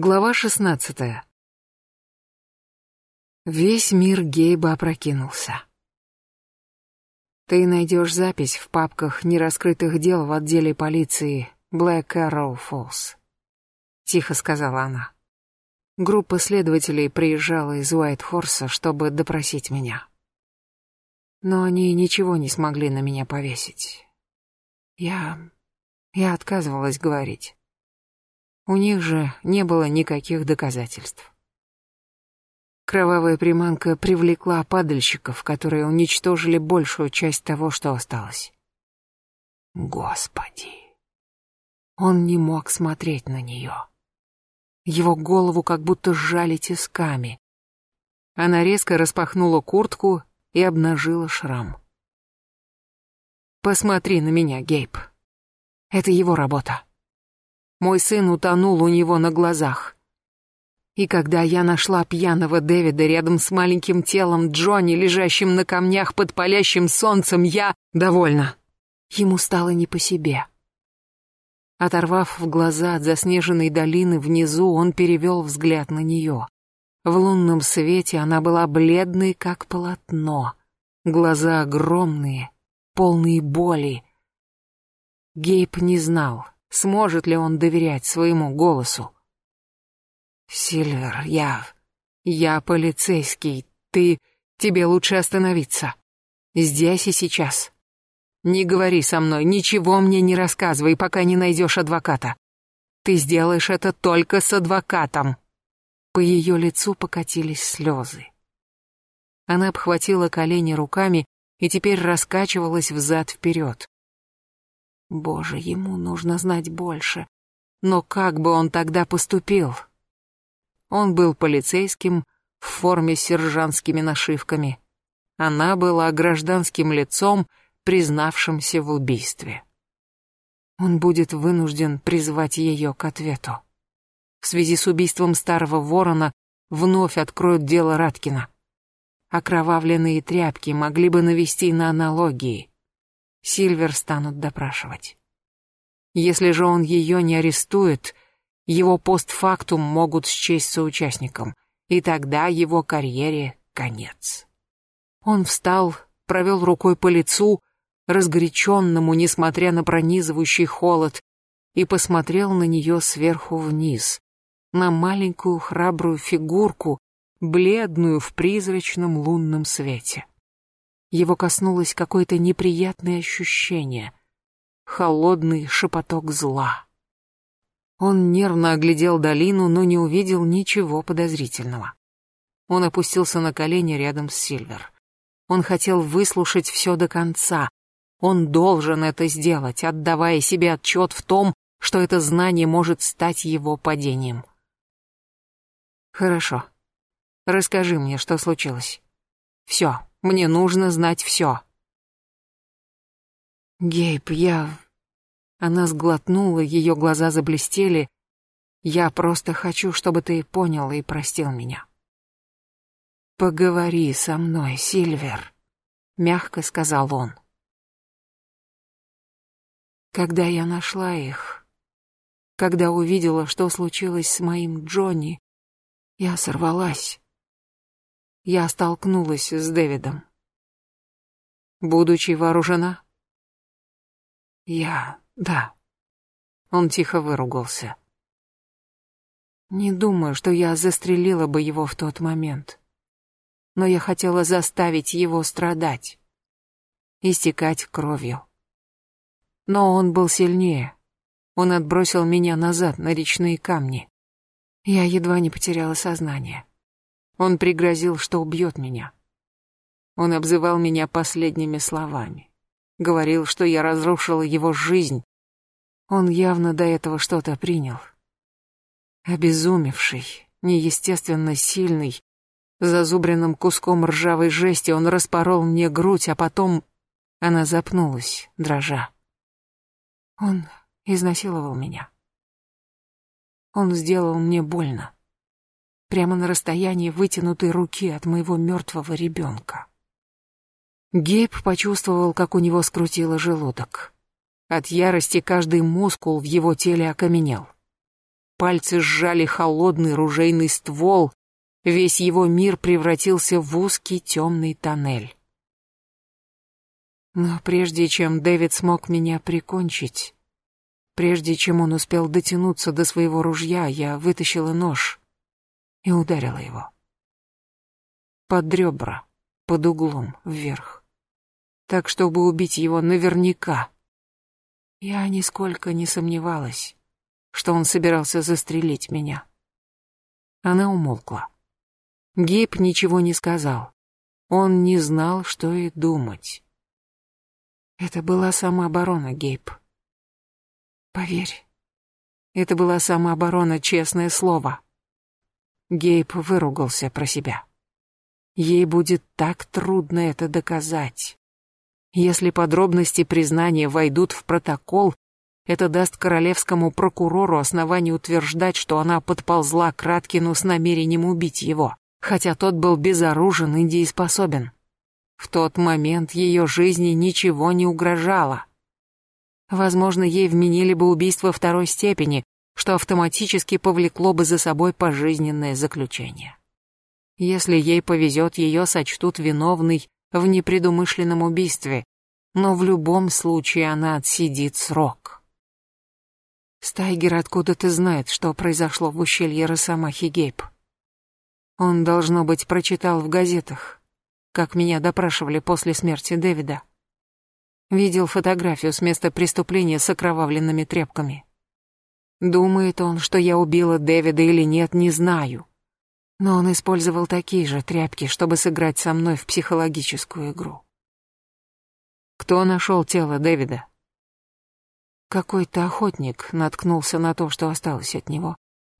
Глава шестнадцатая. Весь мир Гейба опрокинулся. Ты найдешь запись в папках нераскрытых дел в отделе полиции Black Arrow Falls. Тихо сказала она. Группа следователей приезжала из Уайт-Хорса, чтобы допросить меня. Но они ничего не смогли на меня повесить. Я... я отказывалась говорить. У них же не было никаких доказательств. Кровавая приманка привлекла падальщиков, которые уничтожили большую часть того, что осталось. Господи! Он не мог смотреть на нее. Его голову как будто сжали тисками. Она резко распахнула куртку и обнажила шрам. «Посмотри на меня, Гейб. Это его работа. Мой сын утонул у него на глазах. И когда я нашла пьяного Дэвида рядом с маленьким телом Джонни, лежащим на камнях под палящим солнцем, я довольна. Ему стало не по себе. Оторвав в глаза от заснеженной долины внизу, он перевел взгляд на нее. В лунном свете она была бледной, как полотно. Глаза огромные, полные боли. Гейб не знал, Сможет ли он доверять своему голосу? «Сильвер, я... я полицейский. Ты... тебе лучше остановиться. Здесь и сейчас. Не говори со мной, ничего мне не рассказывай, пока не найдешь адвоката. Ты сделаешь это только с адвокатом». По ее лицу покатились слезы. Она обхватила колени руками и теперь раскачивалась взад-вперед. Боже, ему нужно знать больше. Но как бы он тогда поступил? Он был полицейским в форме с сержантскими нашивками. Она была гражданским лицом, признавшимся в убийстве. Он будет вынужден призвать ее к ответу. В связи с убийством старого ворона вновь откроют дело Раткина. Окровавленные тряпки могли бы навести на аналогии. Сильвер станут допрашивать. Если же он ее не арестует, его постфактум могут счесть соучастником, и тогда его карьере конец. Он встал, провел рукой по лицу, разгоряченному, несмотря на пронизывающий холод, и посмотрел на нее сверху вниз, на маленькую храбрую фигурку, бледную в призрачном лунном свете. Его коснулось какое-то неприятное ощущение. Холодный шепоток зла. Он нервно оглядел долину, но не увидел ничего подозрительного. Он опустился на колени рядом с Сильвер. Он хотел выслушать все до конца. Он должен это сделать, отдавая себе отчет в том, что это знание может стать его падением. Хорошо. Расскажи мне, что случилось. Все. Мне нужно знать все. Гейб, я... Она сглотнула, ее глаза заблестели. Я просто хочу, чтобы ты понял и простил меня. Поговори со мной, Сильвер, мягко сказал он. Когда я нашла их, когда увидела, что случилось с моим Джонни, я сорвалась я столкнулась с Дэвидом. Будучи вооружена? Я... да. Он тихо выругался. Не думаю, что я застрелила бы его в тот момент. Но я хотела заставить его страдать. Истекать кровью. Но он был сильнее. Он отбросил меня назад на речные камни. Я едва не потеряла сознание. Он пригрозил, что убьет меня. Он обзывал меня последними словами. Говорил, что я разрушила его жизнь. Он явно до этого что-то принял. Обезумевший, неестественно сильный, зазубренным куском ржавой жести он распорол мне грудь, а потом она запнулась, дрожа. Он изнасиловал меня. Он сделал мне больно прямо на расстоянии вытянутой руки от моего мертвого ребенка. Гейб почувствовал, как у него скрутило желудок. От ярости каждый мускул в его теле окаменел. пальцы сжали холодный ружейный ствол, весь его мир превратился в узкий темный тоннель. Но прежде чем Дэвид смог меня прикончить, прежде чем он успел дотянуться до своего ружья, я вытащила нож и ударила его. Под ребра, под углом, вверх. Так, чтобы убить его наверняка. Я нисколько не сомневалась, что он собирался застрелить меня. Она умолкла. Гейб ничего не сказал. Он не знал, что и думать. Это была самооборона, Гейб. Поверь, это была самооборона, честное слово. Гейб выругался про себя. Ей будет так трудно это доказать. Если подробности признания войдут в протокол, это даст королевскому прокурору основание утверждать, что она подползла к Раткину с намерением убить его, хотя тот был безоружен и дееспособен. В тот момент ее жизни ничего не угрожало. Возможно, ей вменили бы убийство второй степени, что автоматически повлекло бы за собой пожизненное заключение. Если ей повезет, ее сочтут виновной в непредумышленном убийстве, но в любом случае она отсидит срок. Стайгер откуда-то знает, что произошло в ущелье Росомахи Гейб. Он, должно быть, прочитал в газетах, как меня допрашивали после смерти Дэвида. Видел фотографию с места преступления с окровавленными тряпками. Думает он, что я убила Дэвида или нет, не знаю. Но он использовал такие же тряпки, чтобы сыграть со мной в психологическую игру. Кто нашел тело Дэвида? Какой-то охотник наткнулся на то, что осталось от него,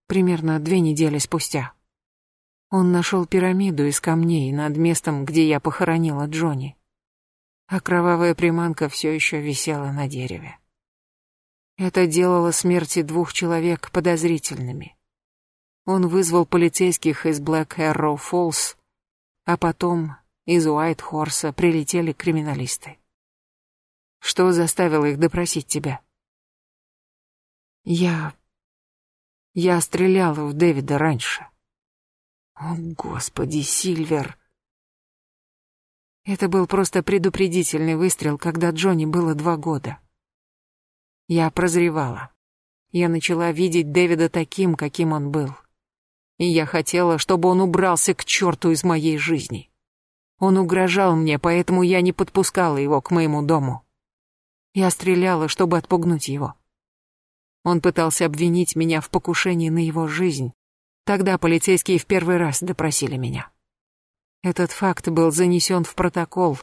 примерно две недели спустя. Он нашел пирамиду из камней над местом, где я похоронила Джонни а кровавая приманка все еще висела на дереве. Это делало смерти двух человек подозрительными. Он вызвал полицейских из Блэк Эрроу Фоллс, а потом из Уайт-Хорса прилетели криминалисты. Что заставило их допросить тебя? Я... Я стреляла в Дэвида раньше. О, Господи, Сильвер! Это был просто предупредительный выстрел, когда Джонни было два года. Я прозревала. Я начала видеть Дэвида таким, каким он был. И я хотела, чтобы он убрался к черту из моей жизни. Он угрожал мне, поэтому я не подпускала его к моему дому. Я стреляла, чтобы отпугнуть его. Он пытался обвинить меня в покушении на его жизнь. Тогда полицейские в первый раз допросили меня. Этот факт был занесен в протокол,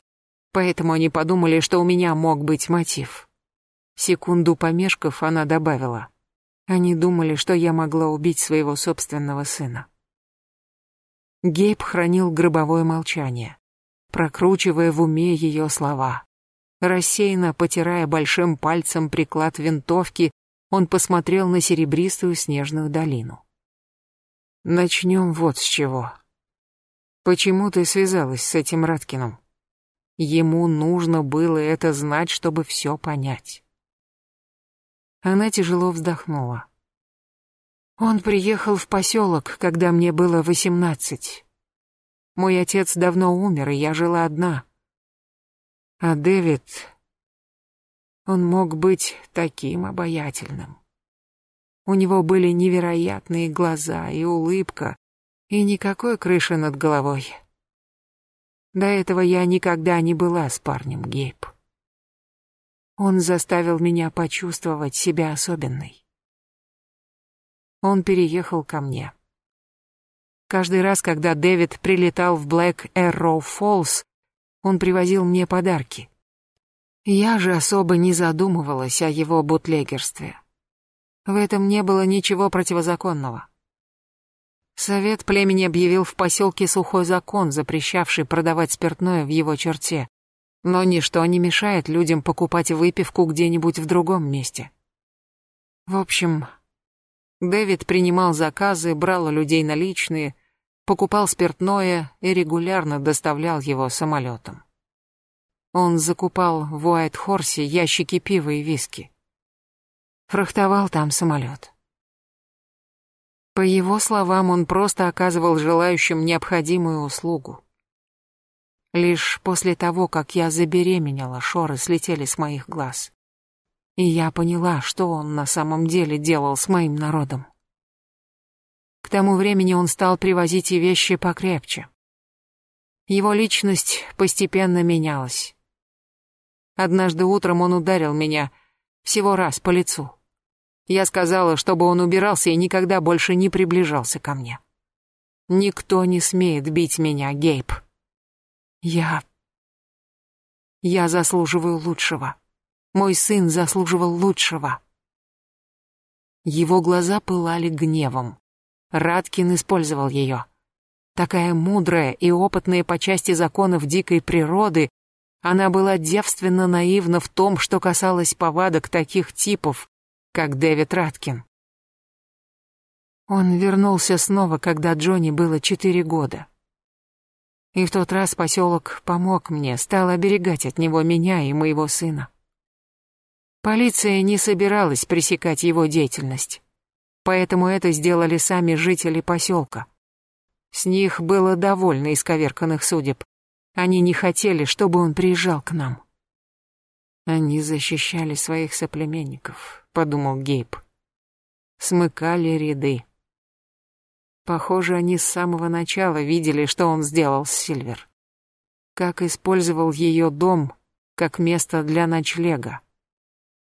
поэтому они подумали, что у меня мог быть мотив. Секунду помешков, она добавила. Они думали, что я могла убить своего собственного сына. Гейб хранил гробовое молчание, прокручивая в уме ее слова. Рассеянно потирая большим пальцем приклад винтовки, он посмотрел на серебристую снежную долину. «Начнем вот с чего», Почему ты связалась с этим Раткиным? Ему нужно было это знать, чтобы все понять. Она тяжело вздохнула. Он приехал в поселок, когда мне было восемнадцать. Мой отец давно умер, и я жила одна. А Дэвид... Он мог быть таким обаятельным. У него были невероятные глаза и улыбка, и никакой крыши над головой. До этого я никогда не была с парнем Гейб. Он заставил меня почувствовать себя особенной. Он переехал ко мне. Каждый раз, когда Дэвид прилетал в Блэк Эрроу Фоллс, он привозил мне подарки. Я же особо не задумывалась о его бутлегерстве. В этом не было ничего противозаконного. Совет племени объявил в поселке сухой закон, запрещавший продавать спиртное в его черте. Но ничто не мешает людям покупать выпивку где-нибудь в другом месте. В общем, Дэвид принимал заказы, брал у людей наличные, покупал спиртное и регулярно доставлял его самолетом. Он закупал в Уайт-Хорсе ящики пива и виски. Фрахтовал там самолет. По его словам, он просто оказывал желающим необходимую услугу. Лишь после того, как я забеременела, шоры слетели с моих глаз. И я поняла, что он на самом деле делал с моим народом. К тому времени он стал привозить и вещи покрепче. Его личность постепенно менялась. Однажды утром он ударил меня всего раз по лицу. Я сказала, чтобы он убирался и никогда больше не приближался ко мне. Никто не смеет бить меня, Гейб. Я... Я заслуживаю лучшего. Мой сын заслуживал лучшего. Его глаза пылали гневом. Радкин использовал ее. Такая мудрая и опытная по части законов дикой природы, она была девственно наивна в том, что касалось повадок таких типов, как Дэвид Раткин. Он вернулся снова, когда Джонни было четыре года. И в тот раз поселок помог мне, стал оберегать от него меня и моего сына. Полиция не собиралась пресекать его деятельность, поэтому это сделали сами жители поселка. С них было довольно исковерканных судеб. Они не хотели, чтобы он приезжал к нам. Они защищали своих соплеменников, подумал Гейб. Смыкали ряды. Похоже, они с самого начала видели, что он сделал с Сильвер. Как использовал ее дом как место для ночлега.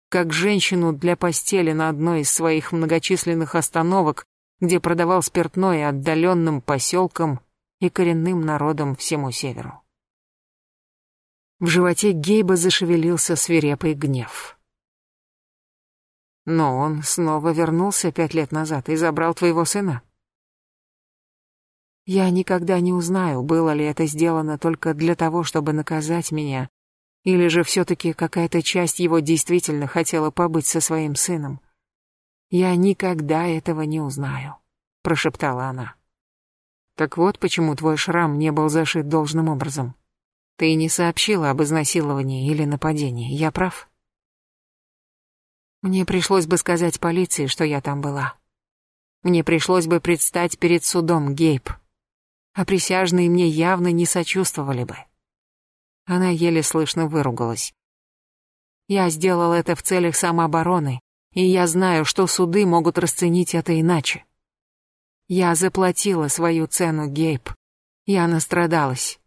Как женщину для постели на одной из своих многочисленных остановок, где продавал спиртное отдаленным поселкам и коренным народам всему северу. В животе Гейба зашевелился свирепый гнев. Но он снова вернулся пять лет назад и забрал твоего сына. Я никогда не узнаю, было ли это сделано только для того, чтобы наказать меня, или же все-таки какая-то часть его действительно хотела побыть со своим сыном. Я никогда этого не узнаю, прошептала она. Так вот почему твой шрам не был зашит должным образом. Ты не сообщила об изнасиловании или нападении, я прав? Мне пришлось бы сказать полиции, что я там была. Мне пришлось бы предстать перед судом, Гейб. А присяжные мне явно не сочувствовали бы. Она еле слышно выругалась. Я сделал это в целях самообороны, и я знаю, что суды могут расценить это иначе. Я заплатила свою цену, Гейб. Я настрадалась.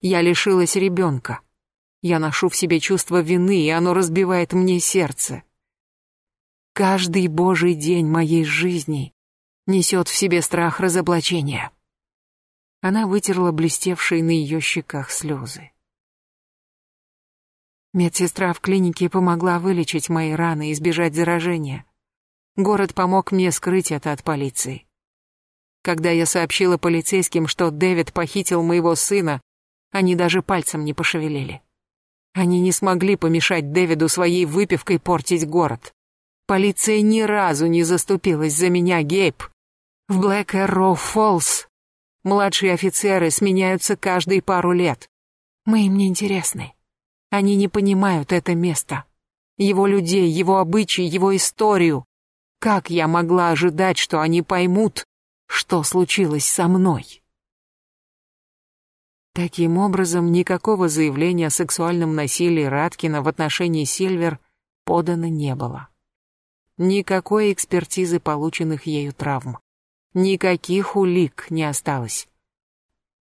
Я лишилась ребенка. Я ношу в себе чувство вины, и оно разбивает мне сердце. Каждый божий день моей жизни несет в себе страх разоблачения. Она вытерла блестевшие на ее щеках слезы. Медсестра в клинике помогла вылечить мои раны и избежать заражения. Город помог мне скрыть это от полиции. Когда я сообщила полицейским, что Дэвид похитил моего сына, они даже пальцем не пошевелили. Они не смогли помешать Дэвиду своей выпивкой портить город. Полиция ни разу не заступилась за меня, Гейб. В Блэк Эрроу Фоллс младшие офицеры сменяются каждые пару лет. Мы им не интересны. Они не понимают это место. Его людей, его обычаи, его историю. Как я могла ожидать, что они поймут, что случилось со мной? Таким образом, никакого заявления о сексуальном насилии Раткина в отношении Сильвер подано не было. Никакой экспертизы полученных ею травм. Никаких улик не осталось.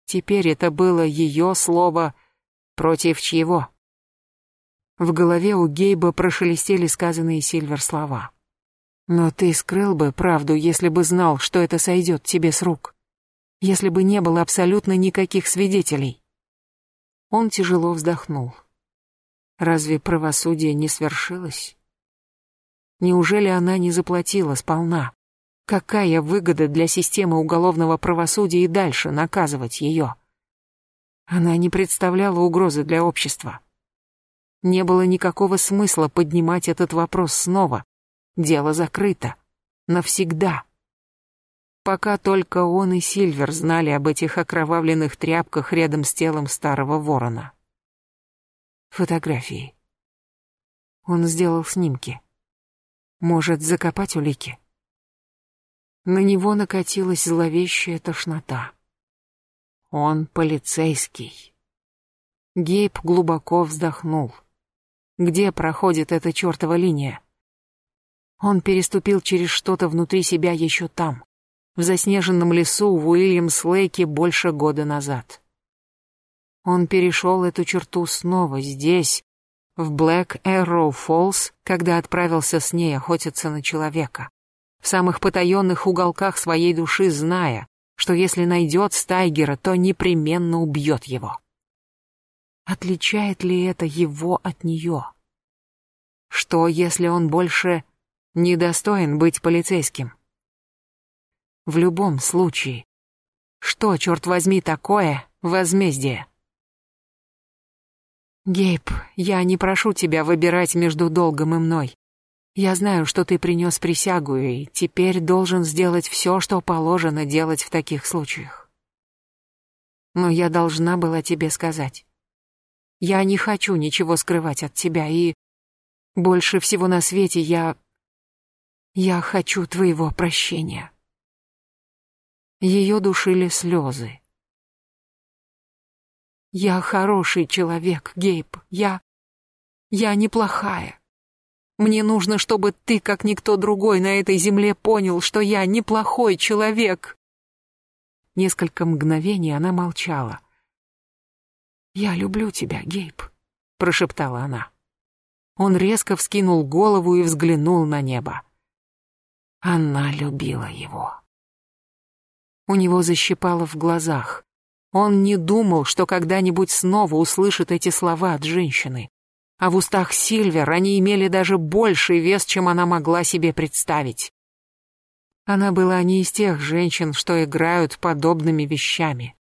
Теперь это было ее слово против чьего. В голове у Гейба прошелестели сказанные Сильвер слова. «Но ты скрыл бы правду, если бы знал, что это сойдет тебе с рук. Если бы не было абсолютно никаких свидетелей». Он тяжело вздохнул. Разве правосудие не свершилось? Неужели она не заплатила сполна? Какая выгода для системы уголовного правосудия и дальше наказывать ее? Она не представляла угрозы для общества. Не было никакого смысла поднимать этот вопрос снова. Дело закрыто. Навсегда. Пока только он и Сильвер знали об этих окровавленных тряпках рядом с телом старого ворона. Фотографии. Он сделал снимки. Может, закопать улики? На него накатилась зловещая тошнота. Он полицейский. Гейб глубоко вздохнул. Где проходит эта чертова линия? Он переступил через что-то внутри себя еще там, в заснеженном лесу в Уильямс-Лейке больше года назад. Он перешел эту черту снова здесь, в Блэк Эрроу Фоллс, когда отправился с ней охотиться на человека. В самых потаенных уголках своей души зная, что если найдет Стайгера, то непременно убьет его. Отличает ли это его от нее? Что, если он больше недостоин быть полицейским? В любом случае, что, черт возьми, такое возмездие? Гейб, я не прошу тебя выбирать между долгом и мной. Я знаю, что ты принес присягу и теперь должен сделать все, что положено делать в таких случаях. Но я должна была тебе сказать. Я не хочу ничего скрывать от тебя, и больше всего на свете я... Я хочу твоего прощения. Ее душили слезы. Я хороший человек, Гейб. Я... Я неплохая. Мне нужно, чтобы ты, как никто другой на этой земле, понял, что я неплохой человек. Несколько мгновений она молчала. «Я люблю тебя, Гейб», — прошептала она. Он резко вскинул голову и взглянул на небо. Она любила его. У него защипало в глазах. Он не думал, что когда-нибудь снова услышит эти слова от женщины. А в устах Сильвер они имели даже больший вес, чем она могла себе представить. Она была не из тех женщин, что играют подобными вещами.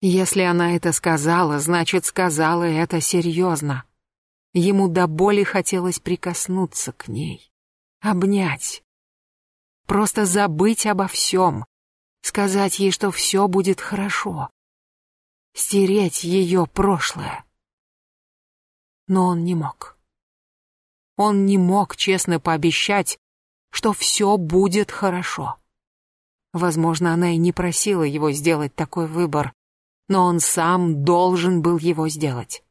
Если она это сказала, значит, сказала это серьезно. Ему до боли хотелось прикоснуться к ней, обнять. Просто забыть обо всем, сказать ей, что все будет хорошо стереть ее прошлое. Но он не мог. Он не мог честно пообещать, что все будет хорошо. Возможно, она и не просила его сделать такой выбор, но он сам должен был его сделать.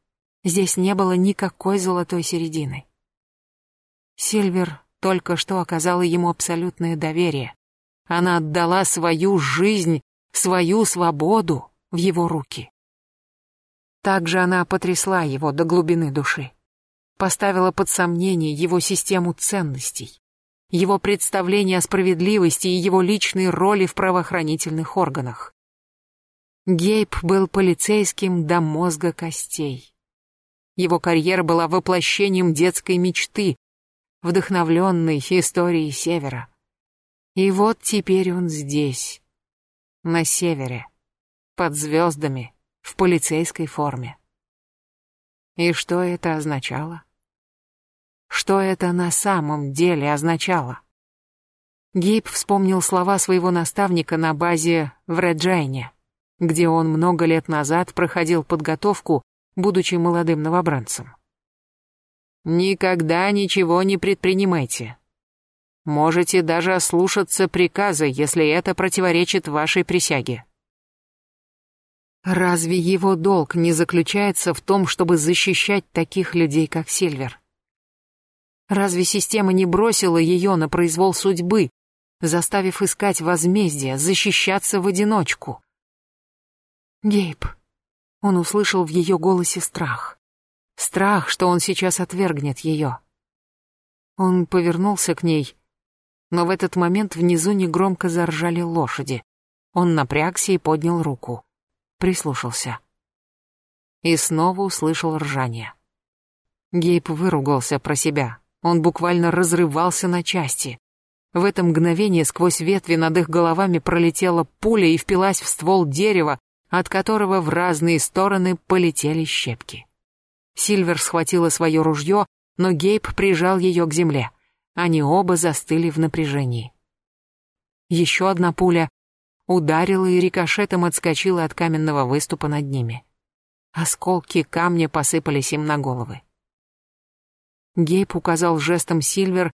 Здесь не было никакой золотой середины. Сильвер только что оказала ему абсолютное доверие. Она отдала свою жизнь, свою свободу в его руки. Также она потрясла его до глубины души. Поставила под сомнение его систему ценностей, его представление о справедливости и его личной роли в правоохранительных органах. Гейб был полицейским до мозга костей. Его карьера была воплощением детской мечты, вдохновленной историей Севера. И вот теперь он здесь, на севере, под звездами, в полицейской форме. И что это означало? Что это на самом деле означало? Гейб вспомнил слова своего наставника на базе в Реджайне, где он много лет назад проходил подготовку, будучи молодым новобранцем. «Никогда ничего не предпринимайте. Можете даже ослушаться приказа, если это противоречит вашей присяге. Разве его долг не заключается в том, чтобы защищать таких людей, как Сильвер? Разве система не бросила ее на произвол судьбы, заставив искать возмездие, защищаться в одиночку? Гейб. Он услышал в ее голосе страх. Страх, что он сейчас отвергнет ее. Он повернулся к ней, но в этот момент внизу негромко заржали лошади. Он напрягся и поднял руку прислушался. И снова услышал ржание. Гейб выругался про себя. Он буквально разрывался на части. В это мгновение сквозь ветви над их головами пролетела пуля и впилась в ствол дерева, от которого в разные стороны полетели щепки. Сильвер схватила свое ружье, но Гейб прижал ее к земле. Они оба застыли в напряжении. Еще одна пуля ударила и рикошетом отскочила от каменного выступа над ними. Осколки камня посыпались им на головы. Гейб указал жестом Сильвер,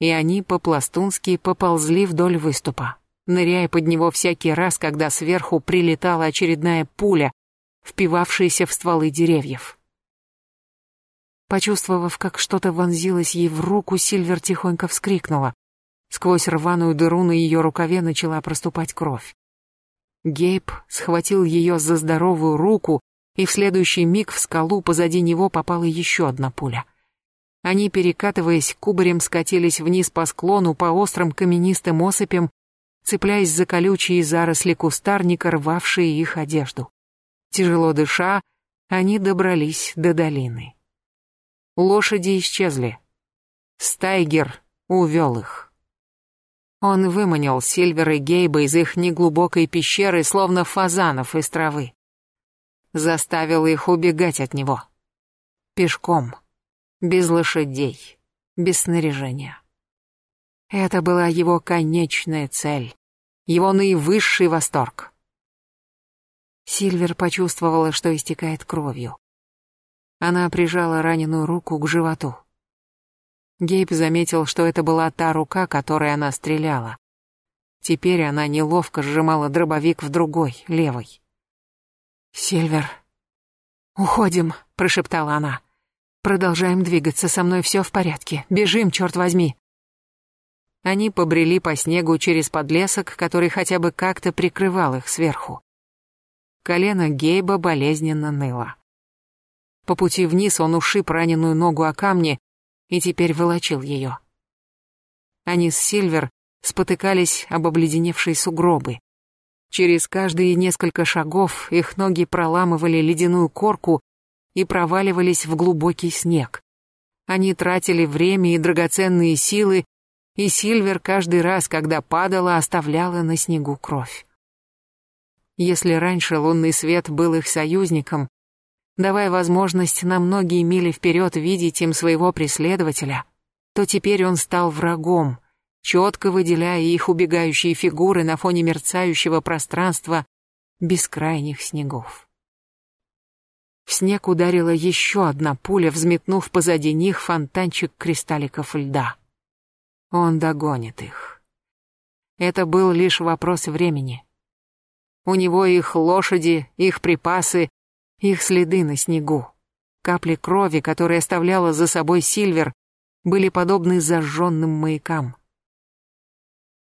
и они по-пластунски поползли вдоль выступа. ныряя под него всякий раз, когда сверху прилетала очередная пуля, впивавшаяся в стволы деревьев. Почувствовав, как что-то вонзилось ей в руку, Сильвер тихонько вскрикнула. Сквозь рваную дыру на ее рукаве начала проступать кровь. Гейб схватил ее за здоровую руку, и в следующий миг в скалу позади него попала еще одна пуля. Они, перекатываясь, кубарем скатились вниз по склону по острым каменистым осыпям, цепляясь за колючие заросли кустарника, рвавшие их одежду. Тяжело дыша, они добрались до долины. Лошади исчезли. Стайгер увел их. Он выманил Сильвера и Гейба из их неглубокой пещеры, словно фазанов из травы. Заставил их убегать от него. Пешком. Без лошадей. Без снаряжения. Это была его конечная цель. Его наивысший восторг. Сильвер почувствовала, что истекает кровью. Она прижала раненую руку к животу. Гейб заметил, что это была та рука, которой она стреляла. Теперь она неловко сжимала дробовик в другой, левой. «Сильвер, уходим», — прошептала она. «Продолжаем двигаться, со мной все в порядке. Бежим, черт возьми». Они побрели по снегу через подлесок, который хотя бы как-то прикрывал их сверху. Колено Гейба болезненно ныло. По пути вниз он ушиб раненую ногу о камни и теперь волочил ее. Они с Сильвер спотыкались об обледеневшие сугробы. Через каждые несколько шагов их ноги проламывали ледяную корку и проваливались в глубокий снег. Они тратили время и драгоценные силы, и Сильвер каждый раз, когда падала, оставляла на снегу кровь. Если раньше лунный свет был их союзником, давая возможность на многие мили вперед видеть им своего преследователя, то теперь он стал врагом, четко выделяя их убегающие фигуры на фоне мерцающего пространства бескрайних снегов. В снег ударила еще одна пуля, взметнув позади них фонтанчик кристалликов льда. Он догонит их. Это был лишь вопрос времени. У него их лошади, их припасы, их следы на снегу. Капли крови, которые оставляла за собой Сильвер, были подобны зажженным маякам.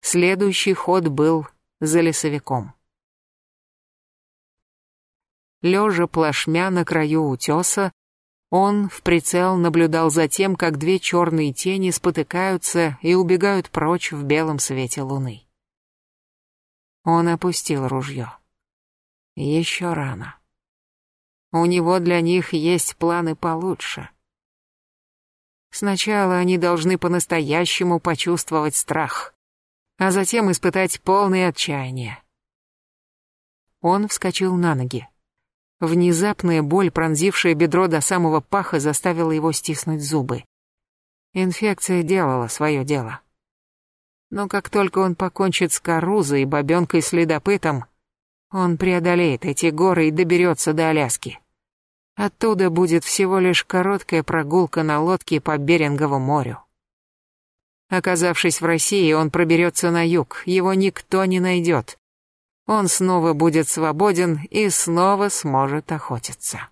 Следующий ход был за лесовиком. Лежа плашмя на краю утеса, он в прицел наблюдал за тем, как две черные тени спотыкаются и убегают прочь в белом свете луны. Он опустил ружье. Еще рано. У него для них есть планы получше. Сначала они должны по-настоящему почувствовать страх, а затем испытать полное отчаяние. Он вскочил на ноги. Внезапная боль, пронзившая бедро до самого паха, заставила его стиснуть зубы. Инфекция делала свое дело. Но как только он покончит с Карузой и бабенкой-следопытом, он преодолеет эти горы и доберется до Аляски. Оттуда будет всего лишь короткая прогулка на лодке по Берингову морю. Оказавшись в России, он проберется на юг, его никто не найдет. Он снова будет свободен и снова сможет охотиться.